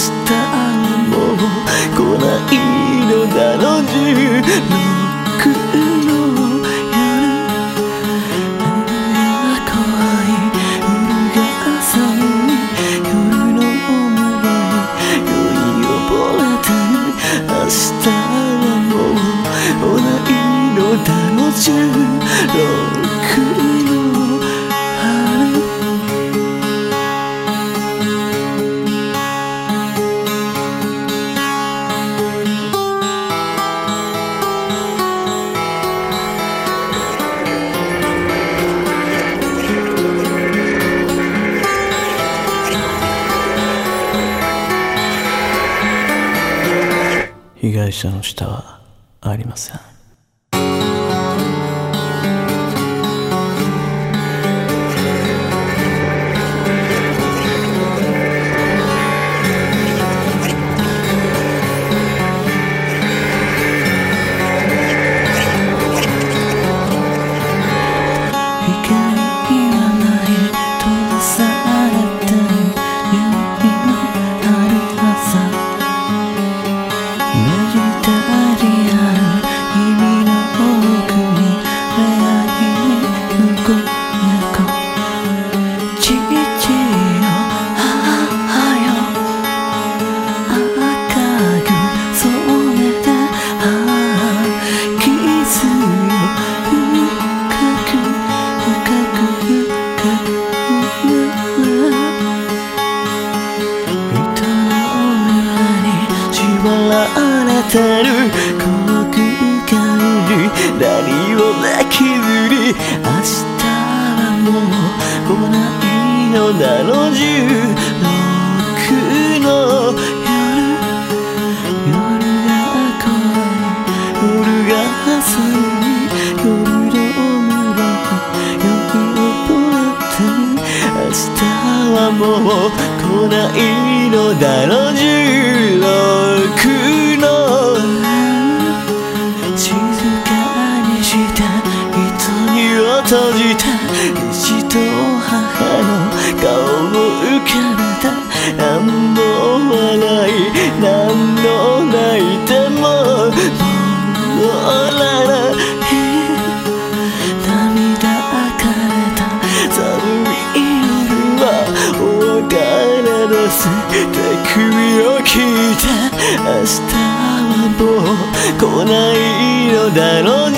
したもう来ないのだろう16の夜が浅い夜のれて明日はもう来ないのだろう16被害者の下はありません。たる。この空間に何を泣きずり明日はもう来ないのだろう。16の夜。夜が怖い夜が浅い夜の村酔い覚えて。明日はもう来ないのだろう。を浮かべた。何の笑い何の泣いてももうらない涙かれた。寒い夜はお別れです手首を聞いて。明日はもう来ないのだろう